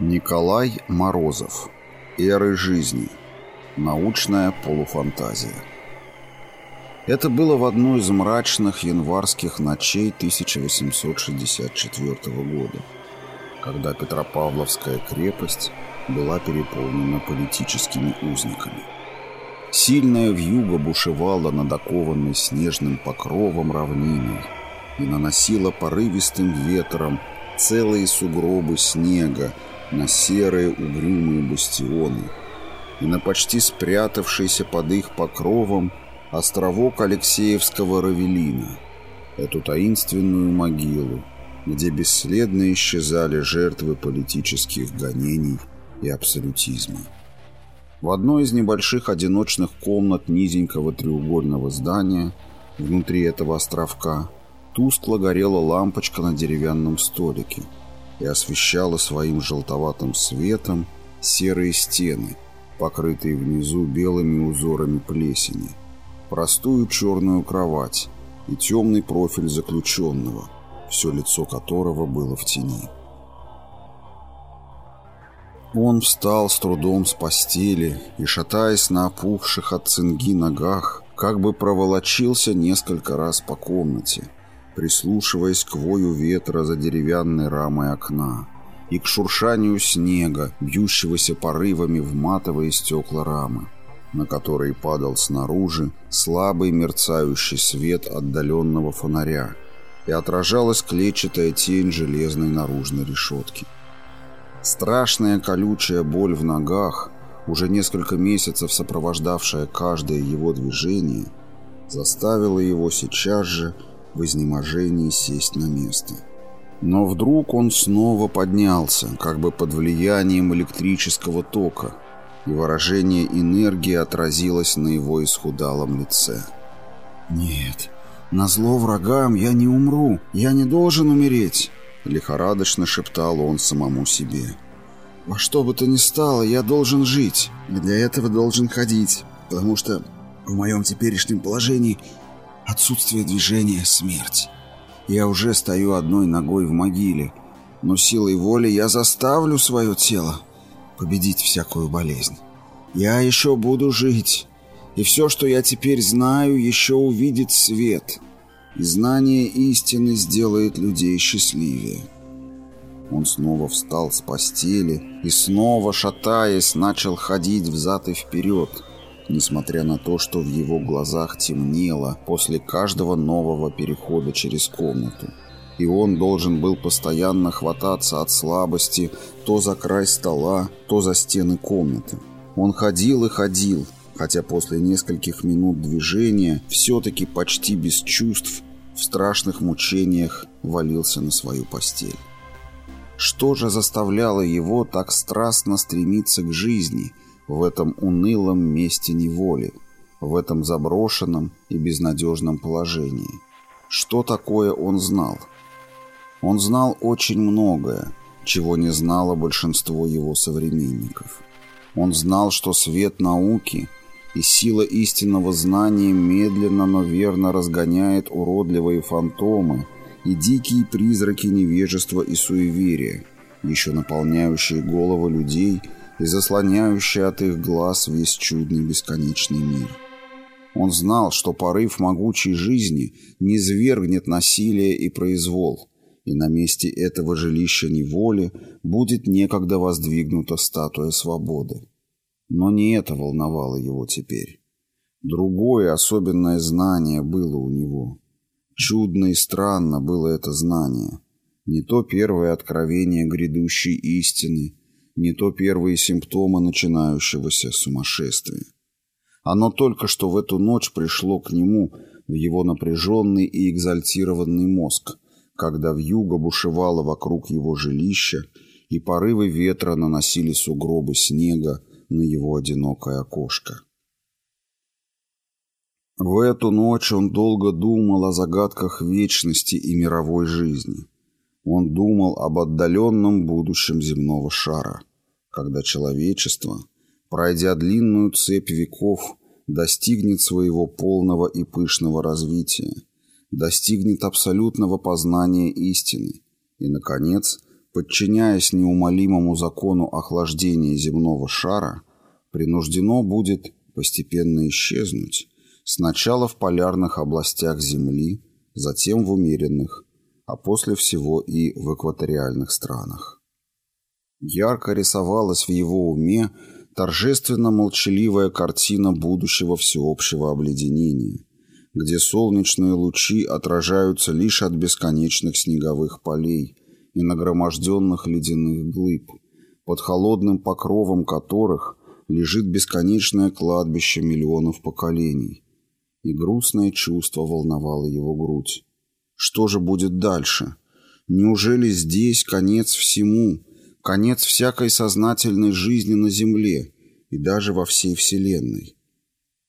Николай Морозов. Эры жизни. Научная полуфантазия. Это было в одну из мрачных январских ночей 1864 года, когда Петропавловская крепость была переполнена политическими узниками. Сильная вьюга бушевала над окованной снежным покровом равниной и наносила порывистым ветром целые сугробы снега, на серые угрюмые бастионы и на почти спрятавшийся под их покровом островок Алексеевского Равелина, эту таинственную могилу, где бесследно исчезали жертвы политических гонений и абсолютизма. В одной из небольших одиночных комнат низенького треугольного здания внутри этого островка тускло горела лампочка на деревянном столике – и освещала своим желтоватым светом серые стены, покрытые внизу белыми узорами плесени, простую черную кровать и темный профиль заключенного, все лицо которого было в тени. Он встал с трудом с постели и, шатаясь на опухших от цинги ногах, как бы проволочился несколько раз по комнате, прислушиваясь к вою ветра за деревянной рамой окна и к шуршанию снега, бьющегося порывами в матовые стекла рамы, на которые падал снаружи слабый мерцающий свет отдаленного фонаря и отражалась клетчатая тень железной наружной решетки. Страшная колючая боль в ногах, уже несколько месяцев сопровождавшая каждое его движение, заставила его сейчас же в изнеможении сесть на место. Но вдруг он снова поднялся, как бы под влиянием электрического тока, и выражение энергии отразилось на его исхудалом лице. «Нет, на зло врагам я не умру, я не должен умереть», — лихорадочно шептал он самому себе. «Во что бы то ни стало, я должен жить, и для этого должен ходить, потому что в моем теперешнем положении Отсутствие движения — смерть. Я уже стою одной ногой в могиле, но силой воли я заставлю свое тело победить всякую болезнь. Я еще буду жить, и все, что я теперь знаю, еще увидит свет, и знание истины сделает людей счастливее. Он снова встал с постели и снова, шатаясь, начал ходить взад и вперед, несмотря на то, что в его глазах темнело после каждого нового перехода через комнату. И он должен был постоянно хвататься от слабости то за край стола, то за стены комнаты. Он ходил и ходил, хотя после нескольких минут движения все-таки почти без чувств в страшных мучениях валился на свою постель. Что же заставляло его так страстно стремиться к жизни – в этом унылом месте неволи, в этом заброшенном и безнадежном положении. Что такое он знал? Он знал очень многое, чего не знало большинство его современников. Он знал, что свет науки и сила истинного знания медленно, но верно разгоняет уродливые фантомы и дикие призраки невежества и суеверия, еще наполняющие головы людей – и заслоняющий от их глаз весь чудный бесконечный мир. Он знал, что порыв могучей жизни не свергнет насилие и произвол, и на месте этого жилища неволи будет некогда воздвигнута статуя свободы. Но не это волновало его теперь. Другое особенное знание было у него. Чудно и странно было это знание. Не то первое откровение грядущей истины, не то первые симптомы начинающегося сумасшествия. Оно только что в эту ночь пришло к нему в его напряженный и экзальтированный мозг, когда вьюга бушевала вокруг его жилища, и порывы ветра наносили сугробы снега на его одинокое окошко. В эту ночь он долго думал о загадках вечности и мировой жизни. Он думал об отдаленном будущем земного шара когда человечество, пройдя длинную цепь веков, достигнет своего полного и пышного развития, достигнет абсолютного познания истины и, наконец, подчиняясь неумолимому закону охлаждения земного шара, принуждено будет постепенно исчезнуть, сначала в полярных областях Земли, затем в умеренных, а после всего и в экваториальных странах. Ярко рисовалась в его уме торжественно молчаливая картина будущего всеобщего обледенения, где солнечные лучи отражаются лишь от бесконечных снеговых полей и нагроможденных ледяных глыб, под холодным покровом которых лежит бесконечное кладбище миллионов поколений. И грустное чувство волновало его грудь. Что же будет дальше? Неужели здесь конец всему, конец всякой сознательной жизни на Земле и даже во всей Вселенной?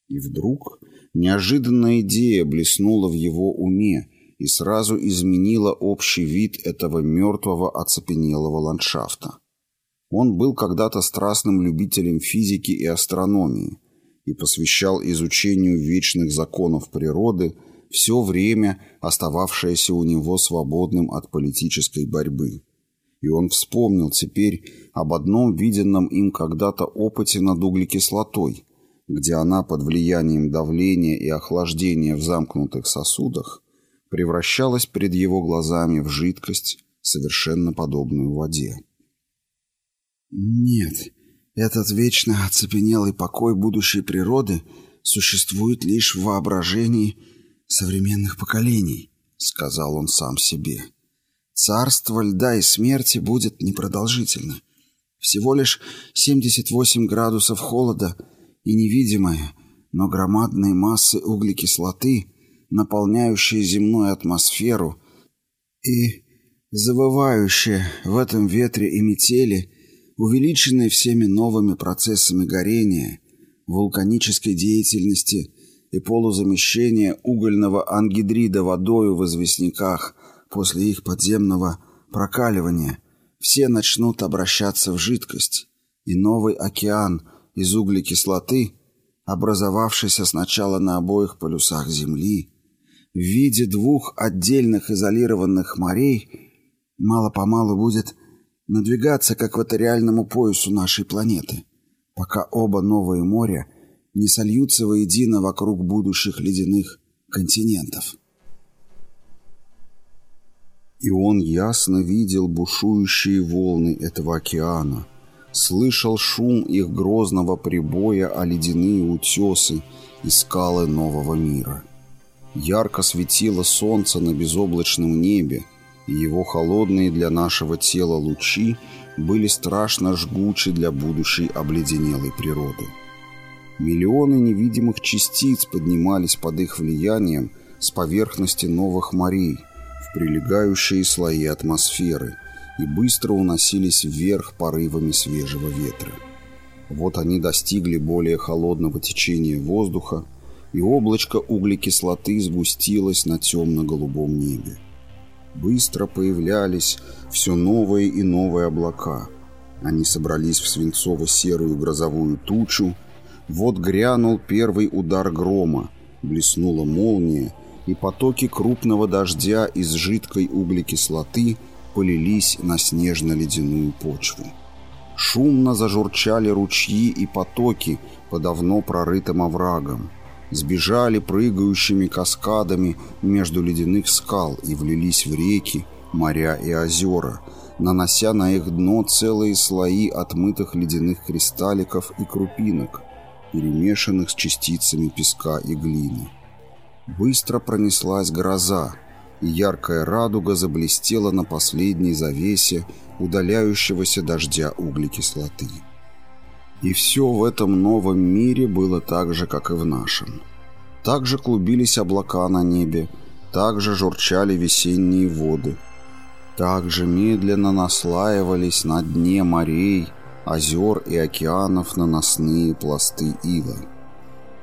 И вдруг неожиданная идея блеснула в его уме и сразу изменила общий вид этого мертвого оцепенелого ландшафта. Он был когда-то страстным любителем физики и астрономии и посвящал изучению вечных законов природы все время, остававшееся у него свободным от политической борьбы. И он вспомнил теперь об одном виденном им когда-то опыте над углекислотой, где она под влиянием давления и охлаждения в замкнутых сосудах превращалась перед его глазами в жидкость, совершенно подобную воде. Нет, этот вечно оцепенелый покой будущей природы существует лишь в воображении современных поколений, сказал он сам себе. Царство льда и смерти будет непродолжительно. Всего лишь 78 градусов холода и невидимая, но громадные массы углекислоты, наполняющие земную атмосферу и завывающие в этом ветре и метели – увеличенные всеми новыми процессами горения, вулканической деятельности и полузамещения угольного ангидрида водою в известняках после их подземного прокаливания, все начнут обращаться в жидкость, и новый океан из углекислоты, образовавшийся сначала на обоих полюсах Земли, в виде двух отдельных изолированных морей, мало-помалу будет надвигаться к экваториальному поясу нашей планеты, пока оба новые моря не сольются воедино вокруг будущих ледяных континентов. И он ясно видел бушующие волны этого океана, слышал шум их грозного прибоя о ледяные утесы и скалы нового мира. Ярко светило солнце на безоблачном небе, и его холодные для нашего тела лучи были страшно жгучи для будущей обледенелой природы. Миллионы невидимых частиц поднимались под их влиянием с поверхности новых морей в прилегающие слои атмосферы и быстро уносились вверх порывами свежего ветра. Вот они достигли более холодного течения воздуха, и облачко углекислоты сгустилось на темно-голубом небе. Быстро появлялись все новые и новые облака. Они собрались в свинцово-серую грозовую тучу. Вот грянул первый удар грома, блеснула молния, и потоки крупного дождя из жидкой углекислоты полились на снежно-ледяную почву. Шумно зажурчали ручьи и потоки по давно прорытым оврагам сбежали прыгающими каскадами между ледяных скал и влились в реки, моря и озера, нанося на их дно целые слои отмытых ледяных кристалликов и крупинок, перемешанных с частицами песка и глины. Быстро пронеслась гроза, и яркая радуга заблестела на последней завесе удаляющегося дождя углекислоты. И все в этом новом мире было так же, как и в нашем. Также клубились облака на небе, также журчали весенние воды. Также медленно наслаивались на дне морей, озер и океанов наносные пласты ила.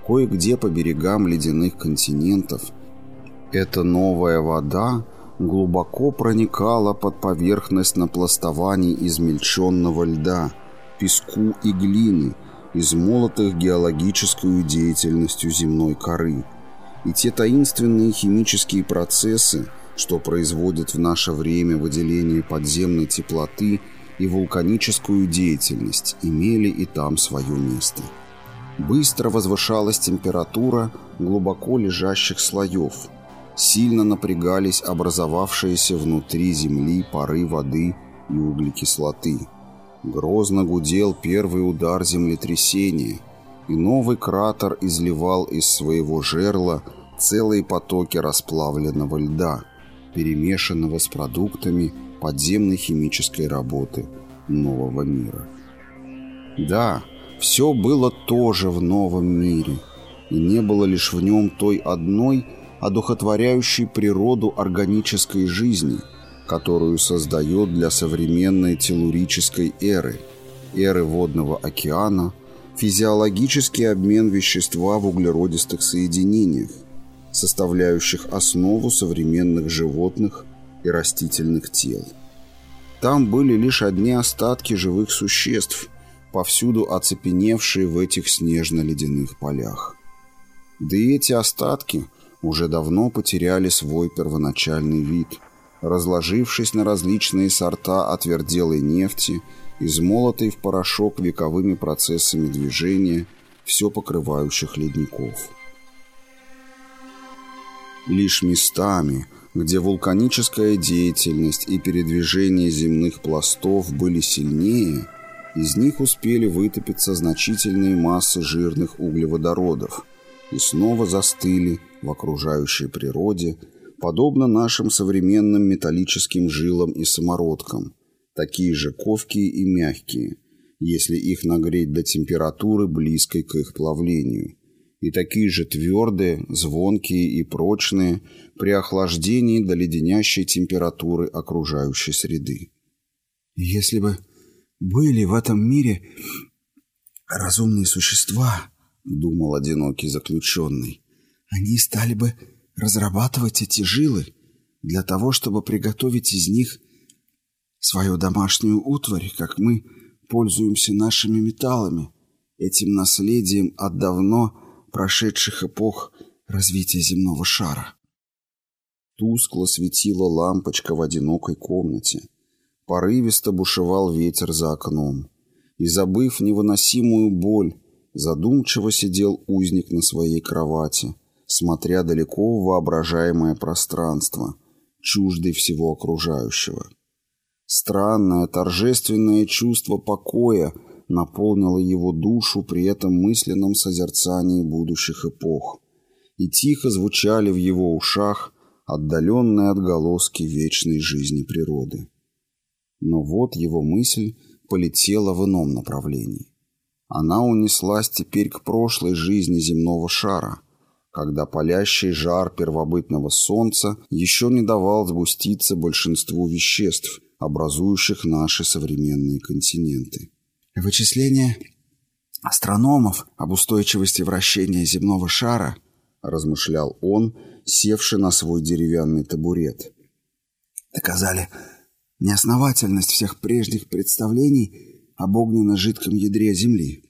Кое-где по берегам ледяных континентов эта новая вода глубоко проникала под поверхность напластований измельченного льда – песку и глины, измолотых геологической деятельностью земной коры. И те таинственные химические процессы, что производит в наше время выделение подземной теплоты и вулканическую деятельность, имели и там свое место. Быстро возвышалась температура глубоко лежащих слоев, сильно напрягались образовавшиеся внутри Земли пары воды и углекислоты. Грозно гудел первый удар землетрясения, и новый кратер изливал из своего жерла целые потоки расплавленного льда, перемешанного с продуктами подземной химической работы нового мира. Да, все было тоже в новом мире, и не было лишь в нем той одной, одухотворяющей природу органической жизни, которую создает для современной телурической эры, эры водного океана, физиологический обмен вещества в углеродистых соединениях, составляющих основу современных животных и растительных тел. Там были лишь одни остатки живых существ, повсюду оцепеневшие в этих снежно-ледяных полях. Да и эти остатки уже давно потеряли свой первоначальный вид, разложившись на различные сорта отверделой нефти, измолотой в порошок вековыми процессами движения все покрывающих ледников. Лишь местами, где вулканическая деятельность и передвижение земных пластов были сильнее, из них успели вытопиться значительные массы жирных углеводородов и снова застыли в окружающей природе, подобно нашим современным металлическим жилам и самородкам, такие же ковкие и мягкие, если их нагреть до температуры, близкой к их плавлению, и такие же твердые, звонкие и прочные при охлаждении до леденящей температуры окружающей среды. Если бы были в этом мире разумные существа, думал одинокий заключенный, они стали бы разрабатывать эти жилы для того, чтобы приготовить из них свою домашнюю утварь, как мы пользуемся нашими металлами, этим наследием от давно прошедших эпох развития земного шара. Тускло светила лампочка в одинокой комнате. Порывисто бушевал ветер за окном. И, забыв невыносимую боль, задумчиво сидел узник на своей кровати, смотря далеко в воображаемое пространство, чуждый всего окружающего. Странное торжественное чувство покоя наполнило его душу при этом мысленном созерцании будущих эпох, и тихо звучали в его ушах отдаленные отголоски вечной жизни природы. Но вот его мысль полетела в ином направлении. Она унеслась теперь к прошлой жизни земного шара, когда палящий жар первобытного солнца еще не давал сгуститься большинству веществ, образующих наши современные континенты. Вычисления астрономов об устойчивости вращения земного шара, размышлял он, севший на свой деревянный табурет, доказали неосновательность всех прежних представлений об огненно-жидком ядре Земли.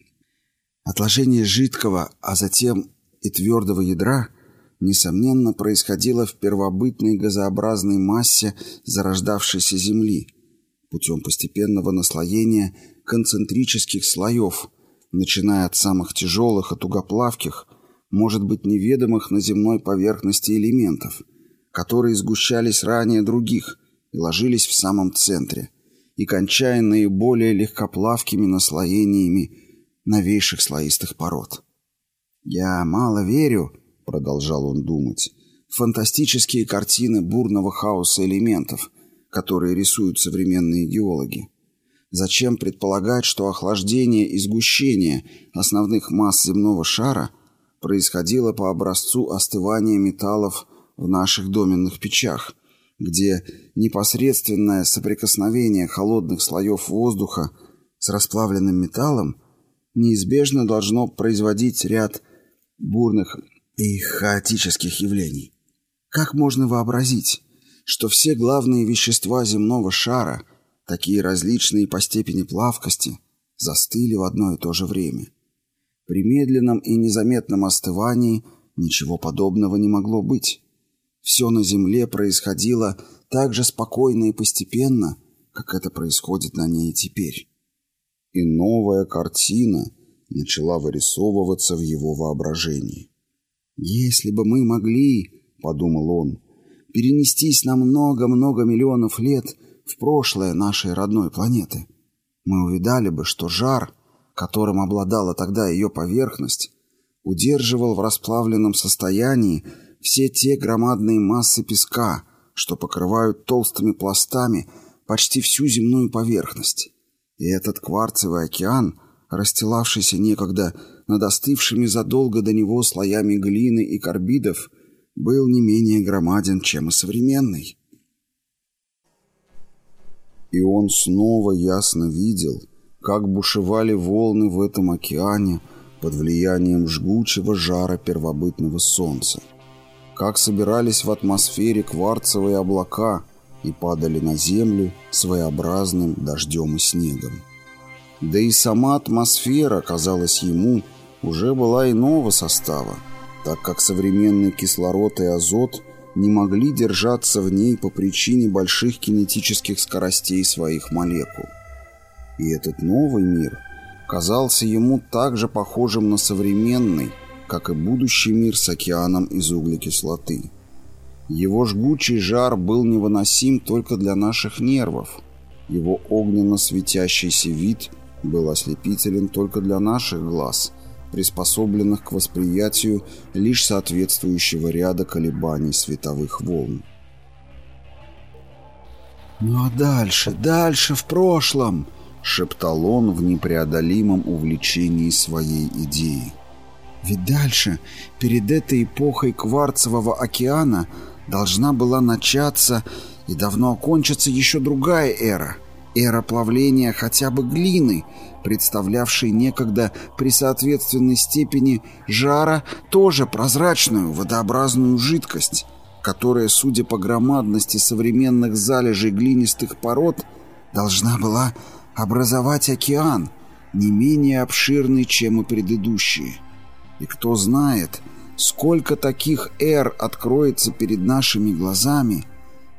Отложение жидкого, а затем и твердого ядра, несомненно, происходило в первобытной газообразной массе зарождавшейся Земли путем постепенного наслоения концентрических слоев, начиная от самых тяжелых и тугоплавких, может быть неведомых на земной поверхности элементов, которые сгущались ранее других и ложились в самом центре, и кончая наиболее легкоплавкими наслоениями новейших слоистых пород. «Я мало верю», — продолжал он думать, — «фантастические картины бурного хаоса элементов, которые рисуют современные геологи. Зачем предполагать, что охлаждение и сгущение основных масс земного шара происходило по образцу остывания металлов в наших доменных печах, где непосредственное соприкосновение холодных слоев воздуха с расплавленным металлом неизбежно должно производить ряд бурных и хаотических явлений. Как можно вообразить, что все главные вещества земного шара – такие различные по степени плавкости, застыли в одно и то же время. При медленном и незаметном остывании ничего подобного не могло быть. Все на Земле происходило так же спокойно и постепенно, как это происходит на ней теперь. И новая картина начала вырисовываться в его воображении. «Если бы мы могли, — подумал он, — перенестись на много-много миллионов лет в прошлое нашей родной планеты, мы увидали бы, что жар, которым обладала тогда ее поверхность, удерживал в расплавленном состоянии все те громадные массы песка, что покрывают толстыми пластами почти всю земную поверхность. И этот кварцевый океан, расстилавшийся некогда над остывшими задолго до него слоями глины и карбидов, был не менее громаден, чем и современный. И он снова ясно видел, как бушевали волны в этом океане под влиянием жгучего жара первобытного солнца как собирались в атмосфере кварцевые облака и падали на землю своеобразным дождем и снегом. Да и сама атмосфера, казалось ему, уже была иного состава, так как современный кислород и азот не могли держаться в ней по причине больших кинетических скоростей своих молекул. И этот новый мир казался ему также похожим на современный, как и будущий мир с океаном из углекислоты. Его жгучий жар был невыносим только для наших нервов. Его огненно светящийся вид был ослепителен только для наших глаз, приспособленных к восприятию лишь соответствующего ряда колебаний световых волн. «Ну а дальше, дальше, в прошлом!» — шептал он в непреодолимом увлечении своей идеей. Ведь дальше, перед этой эпохой кварцевого океана, должна была начаться и давно окончиться еще другая эра. Эра плавления хотя бы глины, представлявшей некогда при соответственной степени жара тоже прозрачную водообразную жидкость, которая, судя по громадности современных залежей глинистых пород, должна была образовать океан, не менее обширный, чем и предыдущие. И кто знает, сколько таких эр откроется перед нашими глазами,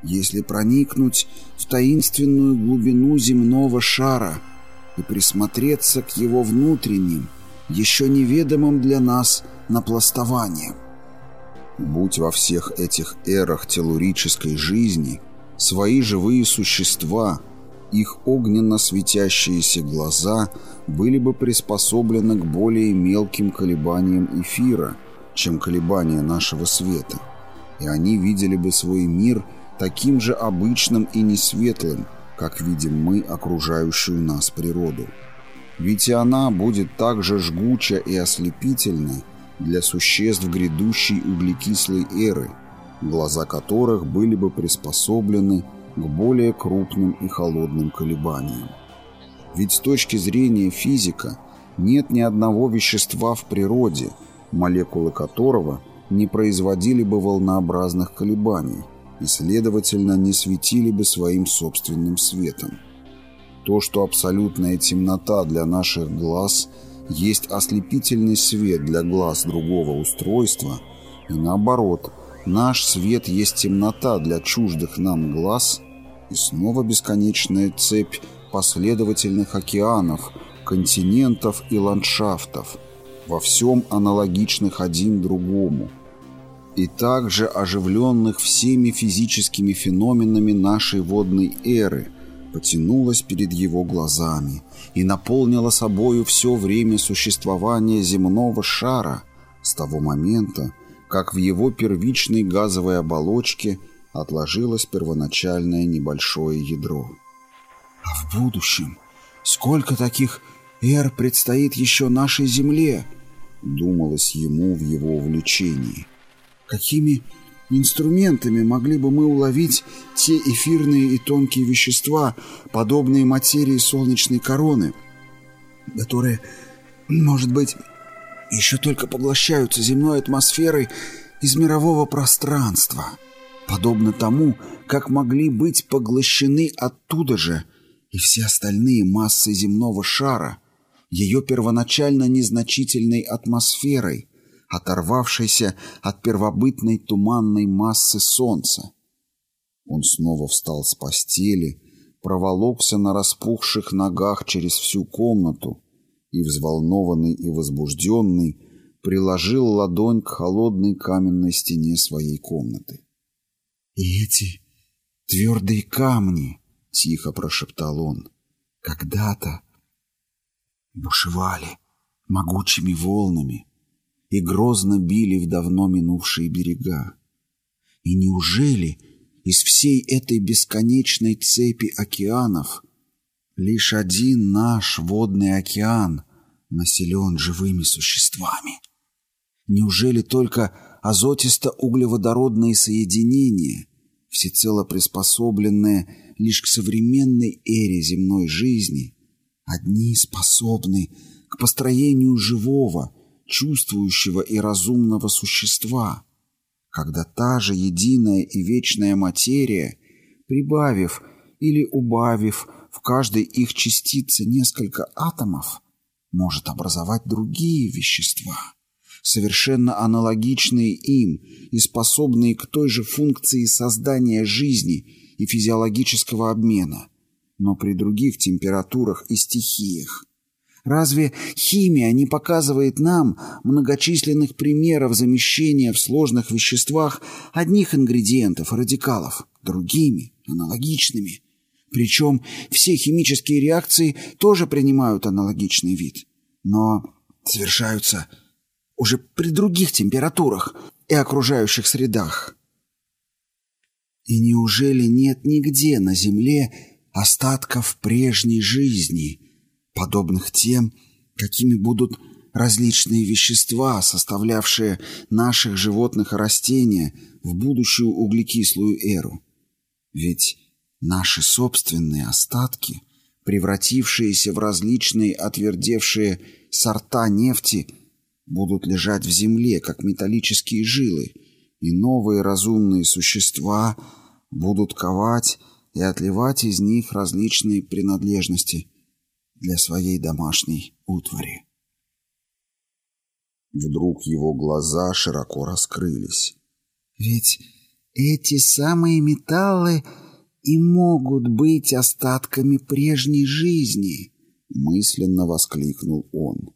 если проникнуть в таинственную глубину земного шара и присмотреться к его внутренним, еще неведомым для нас напластованиям. Будь во всех этих эрах телурической жизни свои живые существа, их огненно светящиеся глаза были бы приспособлены к более мелким колебаниям эфира, чем колебания нашего света, и они видели бы свой мир таким же обычным и несветлым, как видим мы окружающую нас природу. Ведь и она будет так же жгуча и ослепительна для существ грядущей углекислой эры, глаза которых были бы приспособлены к более крупным и холодным колебаниям. Ведь с точки зрения физика нет ни одного вещества в природе, молекулы которого не производили бы волнообразных колебаний и, следовательно, не светили бы своим собственным светом. То, что абсолютная темнота для наших глаз есть ослепительный свет для глаз другого устройства, и наоборот, наш свет есть темнота для чуждых нам глаз – и снова бесконечная цепь последовательных океанов, континентов и ландшафтов, во всем аналогичных один другому, и также оживленных всеми физическими феноменами нашей водной эры, потянулась перед его глазами и наполнила собою все время существования земного шара с того момента, как в его первичной газовой оболочке – отложилось первоначальное небольшое ядро. А в будущем сколько таких эр предстоит еще нашей Земле? Думалось ему в его увлечении. Какими инструментами могли бы мы уловить те эфирные и тонкие вещества, подобные материи солнечной короны, которые, может быть, еще только поглощаются земной атмосферой из мирового пространства?» подобно тому, как могли быть поглощены оттуда же и все остальные массы земного шара, ее первоначально незначительной атмосферой, оторвавшейся от первобытной туманной массы солнца. Он снова встал с постели, проволокся на распухших ногах через всю комнату и, взволнованный и возбужденный, приложил ладонь к холодной каменной стене своей комнаты. «И эти твердые камни!» — тихо прошептал он. «Когда-то бушевали могучими волнами и грозно били в давно минувшие берега. И неужели из всей этой бесконечной цепи океанов лишь один наш водный океан населен живыми существами? Неужели только азотисто-углеводородные соединения, всецело приспособленные лишь к современной эре земной жизни, одни способны к построению живого, чувствующего и разумного существа, когда та же единая и вечная материя, прибавив или убавив в каждой их частице несколько атомов, может образовать другие вещества совершенно аналогичные им и способные к той же функции создания жизни и физиологического обмена, но при других температурах и стихиях. Разве химия не показывает нам многочисленных примеров замещения в сложных веществах одних ингредиентов, радикалов, другими, аналогичными? Причем все химические реакции тоже принимают аналогичный вид, но совершаются уже при других температурах и окружающих средах. И неужели нет нигде на Земле остатков прежней жизни, подобных тем, какими будут различные вещества, составлявшие наших животных и растения в будущую углекислую эру? Ведь наши собственные остатки, превратившиеся в различные отвердевшие сорта нефти – будут лежать в земле, как металлические жилы, и новые разумные существа будут ковать и отливать из них различные принадлежности для своей домашней утвари. Вдруг его глаза широко раскрылись. «Ведь эти самые металлы и могут быть остатками прежней жизни!» мысленно воскликнул он.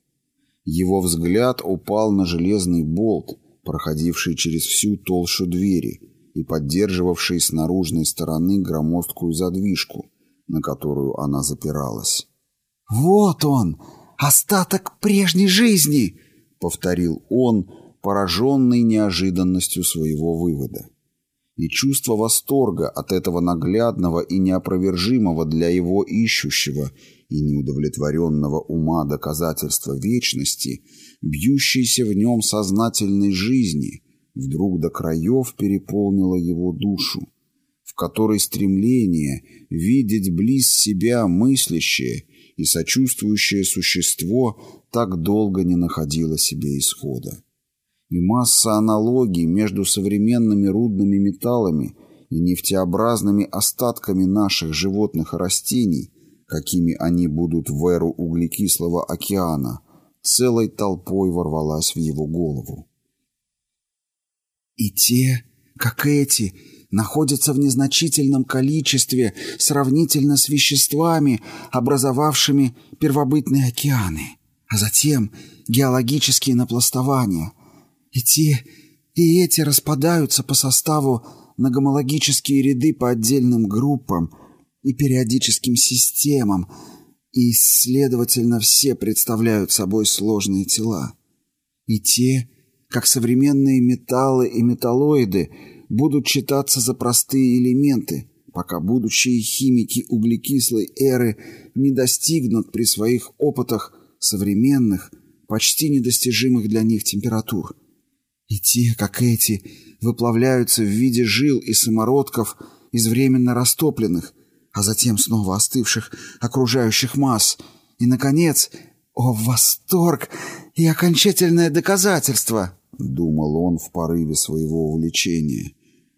Его взгляд упал на железный болт, проходивший через всю толщу двери и поддерживавший с наружной стороны громоздкую задвижку, на которую она запиралась. «Вот он! Остаток прежней жизни!» — повторил он, пораженный неожиданностью своего вывода. И чувство восторга от этого наглядного и неопровержимого для его ищущего и неудовлетворенного ума доказательства вечности, бьющейся в нем сознательной жизни, вдруг до краев переполнило его душу, в которой стремление видеть близ себя мыслящее и сочувствующее существо так долго не находило себе исхода. И масса аналогий между современными рудными металлами и нефтеобразными остатками наших животных и растений какими они будут в эру углекислого океана, целой толпой ворвалась в его голову. И те, как эти, находятся в незначительном количестве сравнительно с веществами, образовавшими первобытные океаны, а затем геологические напластования. И те, и эти распадаются по составу на гомологические ряды по отдельным группам – и периодическим системам, и, следовательно, все представляют собой сложные тела. И те, как современные металлы и металлоиды, будут считаться за простые элементы, пока будущие химики углекислой эры не достигнут при своих опытах современных, почти недостижимых для них температур. И те, как эти, выплавляются в виде жил и самородков из временно растопленных, а затем снова остывших окружающих масс. И, наконец, о, восторг и окончательное доказательство, думал он в порыве своего увлечения.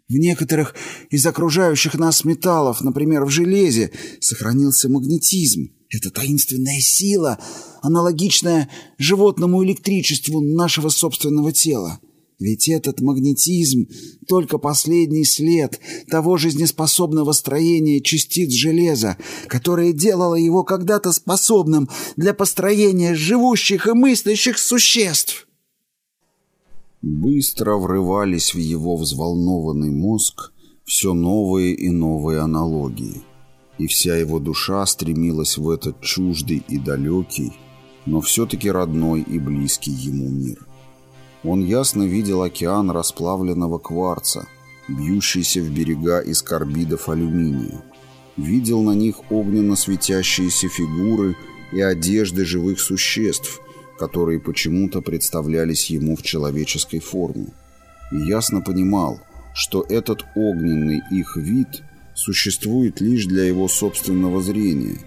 В некоторых из окружающих нас металлов, например, в железе, сохранился магнетизм, Это таинственная сила, аналогичная животному электричеству нашего собственного тела. Ведь этот магнетизм — только последний след того жизнеспособного строения частиц железа, которое делало его когда-то способным для построения живущих и мыслящих существ. Быстро врывались в его взволнованный мозг все новые и новые аналогии, и вся его душа стремилась в этот чуждый и далекий, но все-таки родной и близкий ему мир. Он ясно видел океан расплавленного кварца, бьющийся в берега из карбидов алюминия. Видел на них огненно светящиеся фигуры и одежды живых существ, которые почему-то представлялись ему в человеческой форме. И ясно понимал, что этот огненный их вид существует лишь для его собственного зрения,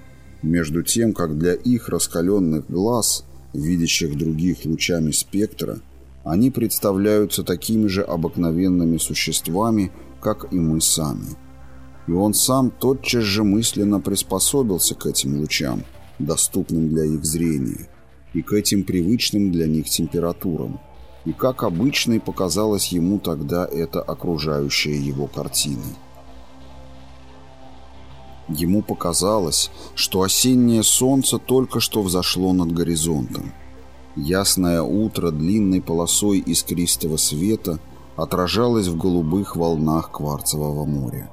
между тем, как для их раскаленных глаз, видящих других лучами спектра, они представляются такими же обыкновенными существами, как и мы сами. И он сам тотчас же мысленно приспособился к этим лучам, доступным для их зрения, и к этим привычным для них температурам. И как обычной показалась ему тогда эта окружающая его картина. Ему показалось, что осеннее солнце только что взошло над горизонтом. Ясное утро длинной полосой искристого света отражалось в голубых волнах кварцевого моря.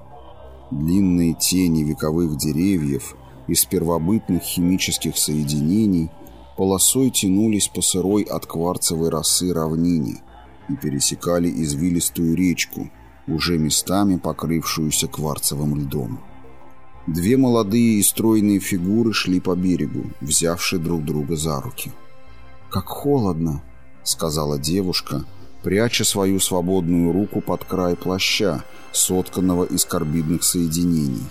Длинные тени вековых деревьев из первобытных химических соединений полосой тянулись по сырой от кварцевой росы равнине и пересекали извилистую речку, уже местами покрывшуюся кварцевым льдом. Две молодые и стройные фигуры шли по берегу, взявши друг друга за руки – «Как холодно», — сказала девушка, пряча свою свободную руку под край плаща, сотканного из карбидных соединений.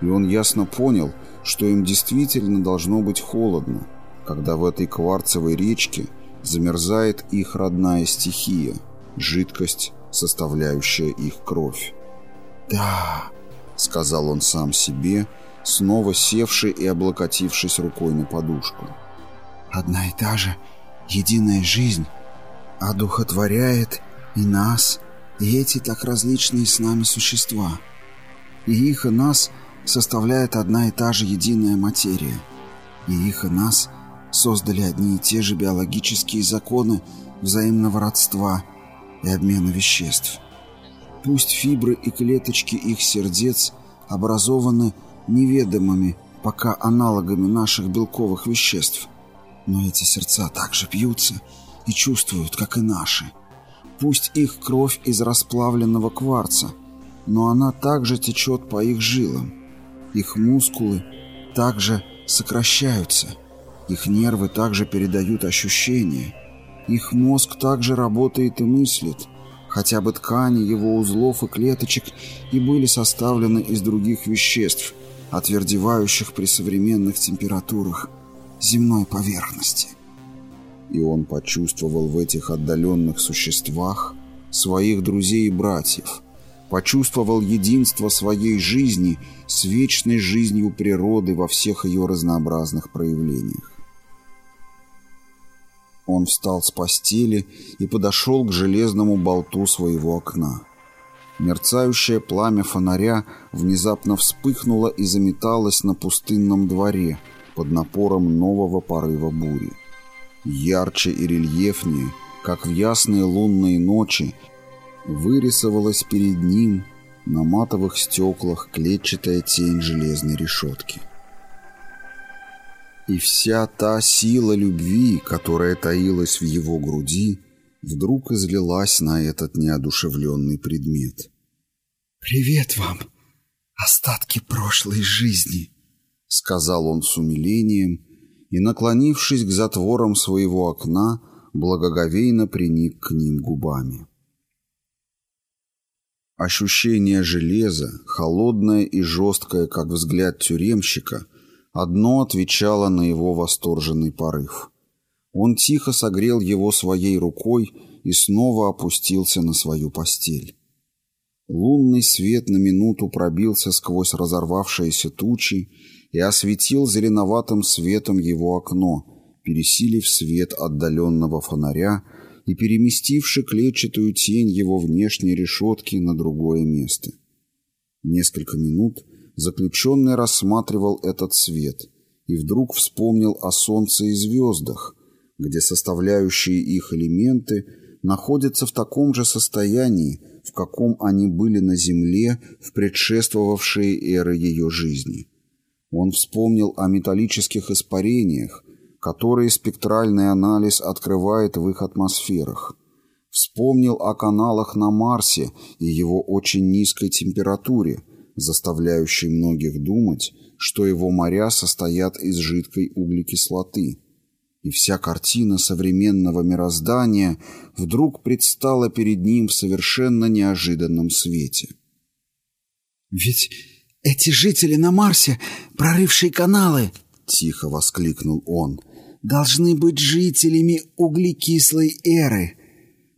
И он ясно понял, что им действительно должно быть холодно, когда в этой кварцевой речке замерзает их родная стихия, жидкость, составляющая их кровь. «Да», — сказал он сам себе, снова севший и облокотившись рукой на подушку. «Одна и та же единая жизнь одухотворяет и нас, и эти так различные с нами существа. И их и нас составляет одна и та же единая материя. И их и нас создали одни и те же биологические законы взаимного родства и обмена веществ. Пусть фибры и клеточки их сердец образованы неведомыми пока аналогами наших белковых веществ, но эти сердца также бьются и чувствуют, как и наши. Пусть их кровь из расплавленного кварца, но она также течет по их жилам. Их мускулы также сокращаются, их нервы также передают ощущения, их мозг также работает и мыслит, хотя бы ткани его узлов и клеточек и были составлены из других веществ, отвердевающих при современных температурах – земной поверхности. И он почувствовал в этих отдаленных существах своих друзей и братьев, почувствовал единство своей жизни с вечной жизнью природы во всех ее разнообразных проявлениях. Он встал с постели и подошел к железному болту своего окна. Мерцающее пламя фонаря внезапно вспыхнуло и заметалось на пустынном дворе – под напором нового порыва бури. Ярче и рельефнее, как в ясные лунные ночи, вырисовалась перед ним на матовых стеклах клетчатая тень железной решетки. И вся та сила любви, которая таилась в его груди, вдруг излилась на этот неодушевленный предмет. «Привет вам, остатки прошлой жизни!» — сказал он с умилением и, наклонившись к затворам своего окна, благоговейно приник к ним губами. Ощущение железа, холодное и жесткое, как взгляд тюремщика, одно отвечало на его восторженный порыв. Он тихо согрел его своей рукой и снова опустился на свою постель. Лунный свет на минуту пробился сквозь разорвавшиеся тучи и осветил зеленоватым светом его окно, пересилив свет отдаленного фонаря и переместивши клетчатую тень его внешней решетки на другое место. Несколько минут заключенный рассматривал этот свет и вдруг вспомнил о солнце и звездах, где составляющие их элементы находятся в таком же состоянии, в каком они были на Земле в предшествовавшие эры ее жизни. Он вспомнил о металлических испарениях, которые спектральный анализ открывает в их атмосферах. Вспомнил о каналах на Марсе и его очень низкой температуре, заставляющей многих думать, что его моря состоят из жидкой углекислоты. И вся картина современного мироздания вдруг предстала перед ним в совершенно неожиданном свете. «Ведь эти жители на Марсе, прорывшие каналы!» — тихо воскликнул он — должны быть жителями углекислой эры.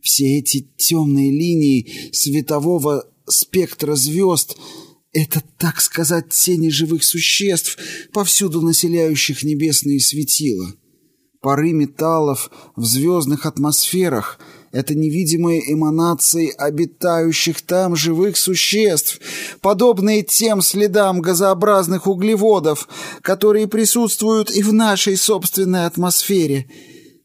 Все эти темные линии светового спектра звезд — это, так сказать, тени живых существ, повсюду населяющих небесные светила. Пары металлов в звездных атмосферах — это невидимые эманации обитающих там живых существ, подобные тем следам газообразных углеводов, которые присутствуют и в нашей собственной атмосфере.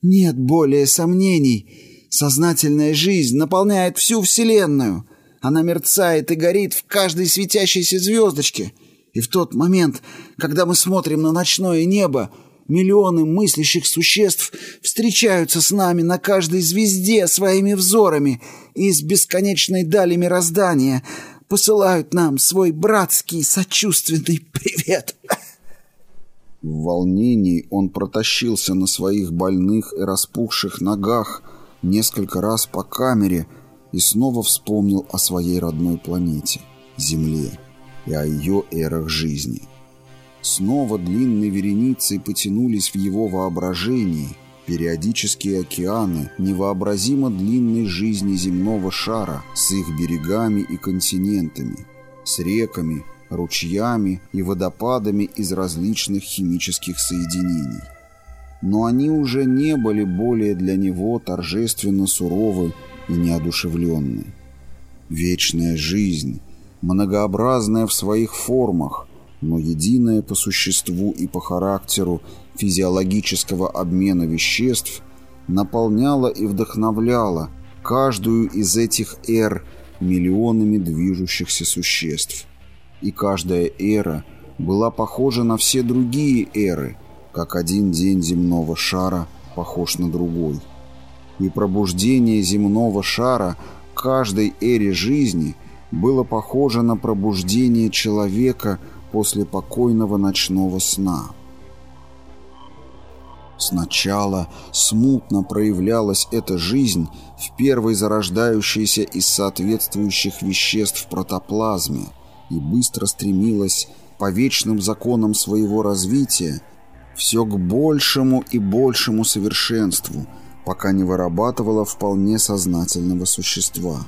Нет более сомнений. Сознательная жизнь наполняет всю Вселенную. Она мерцает и горит в каждой светящейся звездочке. И в тот момент, когда мы смотрим на ночное небо, Миллионы мыслящих существ встречаются с нами на каждой звезде своими взорами из бесконечной дали мироздания посылают нам свой братский сочувственный привет. В волнении он протащился на своих больных и распухших ногах несколько раз по камере и снова вспомнил о своей родной планете, Земле, и о ее эрах жизни. Снова длинной вереницей потянулись в его воображении периодические океаны невообразимо длинной жизни земного шара с их берегами и континентами, с реками, ручьями и водопадами из различных химических соединений. Но они уже не были более для него торжественно суровы и неодушевленны. Вечная жизнь, многообразная в своих формах, но единое по существу и по характеру физиологического обмена веществ наполняло и вдохновляло каждую из этих эр миллионами движущихся существ. И каждая эра была похожа на все другие эры, как один день земного шара похож на другой. И пробуждение земного шара каждой эре жизни было похоже на пробуждение человека – после покойного ночного сна. Сначала смутно проявлялась эта жизнь в первой зарождающейся из соответствующих веществ протоплазме и быстро стремилась по вечным законам своего развития все к большему и большему совершенству, пока не вырабатывала вполне сознательного существа.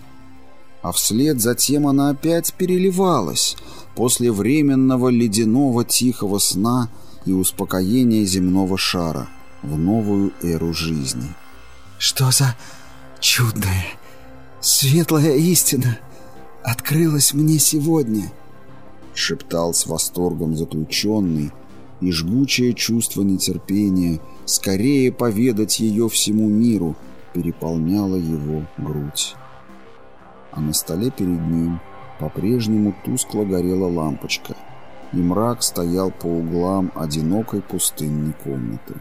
А вслед затем она опять переливалась – после временного ледяного тихого сна и успокоения земного шара в новую эру жизни. «Что за чудная, светлая истина открылась мне сегодня?» шептал с восторгом заключенный, и жгучее чувство нетерпения скорее поведать ее всему миру переполняло его грудь. А на столе перед ним – по-прежнему тускло горела лампочка, и мрак стоял по углам одинокой пустынной комнаты.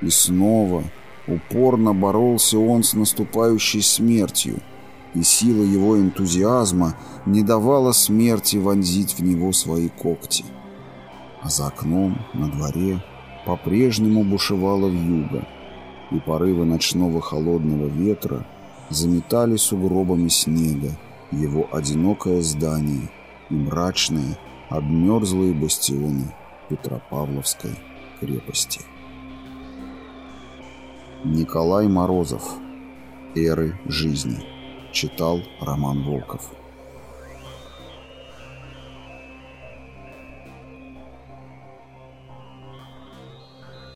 И снова упорно боролся он с наступающей смертью, и сила его энтузиазма не давала смерти вонзить в него свои когти. А за окном, на дворе, по-прежнему бушевала вьюга, и порывы ночного холодного ветра заметали сугробами снега, его одинокое здание и мрачные, обмерзлые бастионы Петропавловской крепости. Николай Морозов. Эры жизни. Читал Роман Волков.